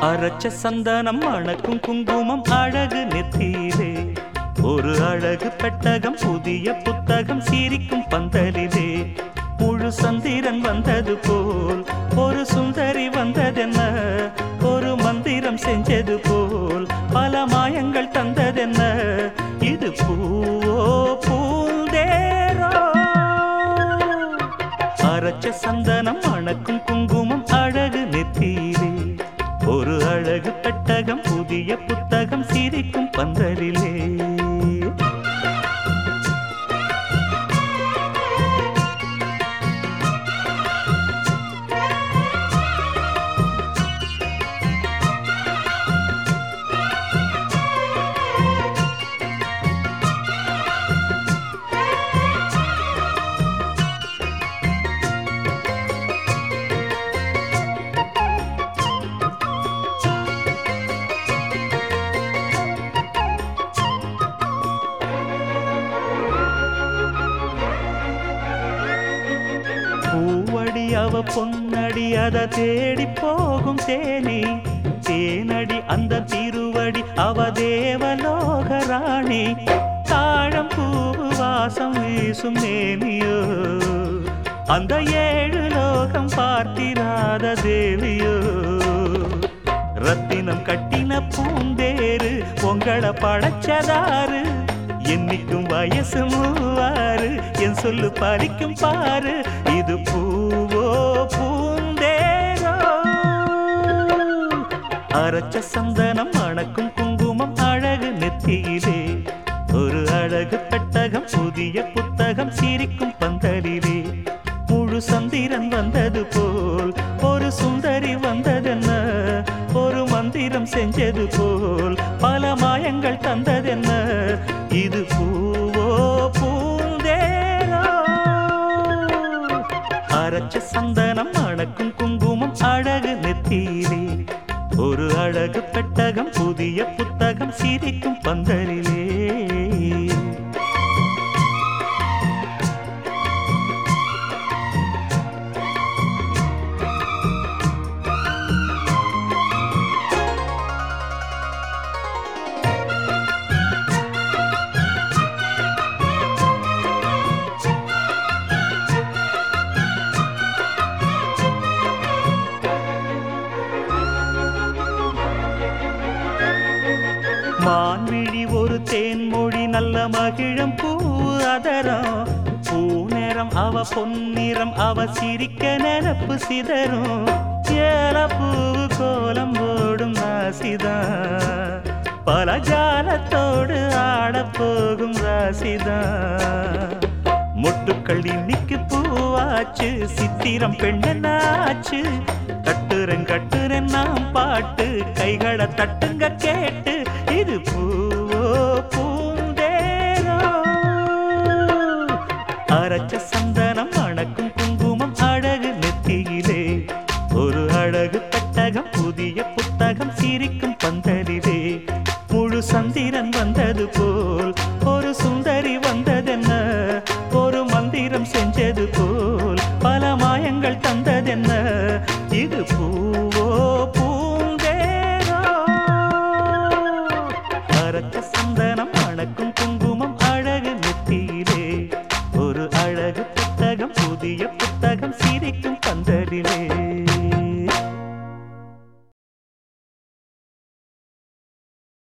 அரைச்ச சந்தனம் அணக்கும் குங்குமம் அழகு நெத்தியிலே. ஒரு அழகு பெட்டகம் புதிய புத்தகம் சிரிக்கும் பந்தலிலே. முழு சந்திரன் வந்தது போல் ஒரு சுந்தரி வந்ததென்ன? ஒரு மந்திரம் செஞ்சது போல் பல மாயங்கள் தந்ததென்ன? இது பூவோ பூந்தேரோ. அரைச்ச சந்தனம் அணக்கும் குங்குமம் அழகு பெட்டகம் புதிய புத்தகம் சிரிக்கும் பந்தரிலே அவ பொன்னடி அதை தேடி போகும் தேனி தேனடி அந்த திருவடி அவ தேவலோக ராணி. தாழம் பூவு வாசம் வீசும் நேமியோ அந்த ஏழு லோகம் பார்த்திராத தேவியோ. ரத்தினம் கட்டின பூந்தேரு உங்களை படைச்சதாரு என்னைக்கும் வயசு மூவாறு என் சொல்லு பறிக்கும் பாரு இது பூ பூந்தேரோ அரைச்ச சந்தனம் அணக்கும் குங்குமம் அழகு நெத்தியிலே. ஒரு அழகு பெட்டகம் புதிய புத்தகம் சிரிக்கும் பந்தலிலே. முழு சந்திரன் வந்தது போல் ஒரு சுந்தரி வந்ததென்ன? ஒரு மந்திரம் செஞ்சது போல் பல மாயங்கள் தந்ததென்ன? மணக்கும் குங்குமம் அழகு நெத்தியிலே. ஒரு அழகு பெட்டகம் புதிய புத்தகம் சிரிக்கும் பந்தரி ஒரு தேன்மொழி நல்ல மகிழம் பூ அதரம். பூ பூநேரம் அவ பொன்னிறம் அவ சிரிக்க நினப்பு சிதறும். ஏல பூவு கோலம் ஓடும் ராசிதான். பல ஜாலத்தோடு ஆடப் போகும் ராசிதான். மொட்டுக்கள் இன்னைக்கு பூவாச்சு சித்திரம் பெண்ணாச்சு கட்டுரன் கட்டுரன் நாம் பாட்டு. கைகளை தட்டுங்க கேட்டு. இது பூ சுந்தரி வந்ததென்ன? ஒரு மந்திரம் செஞ்சது போல் பல மாயங்கள் தந்ததென்ன? இது பூவோ பூந்தேரோ பறக்க சந்தனம் அணக்கும் குங்குமம் அழகு நெத்தியிலே ஒரு அழகு புத்தகம் புதிய